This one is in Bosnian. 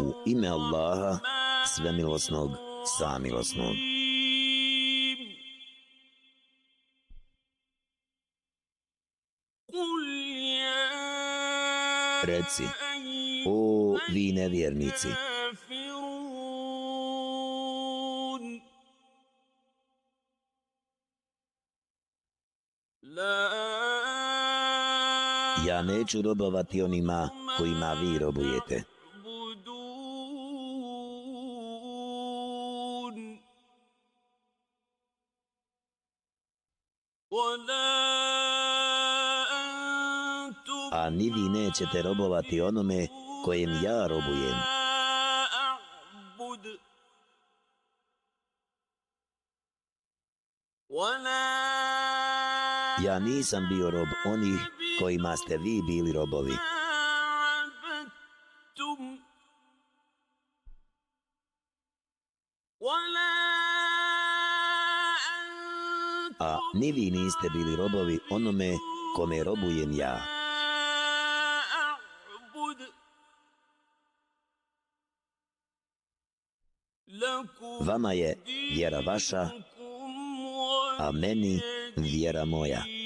U ime Allaha, svemilosnog, samilosnog. Reci, o vi nevjernici, ja neću robovati onima kojima vi robujete. A ni vi nećete robovati onome kojem ja robujem. Ja nisam bio rob onih kojima ste vi bili robovi. A ni vi niste bili robovi onome kome robujem ja. Vama je vjera vaša, a meni vjera moja.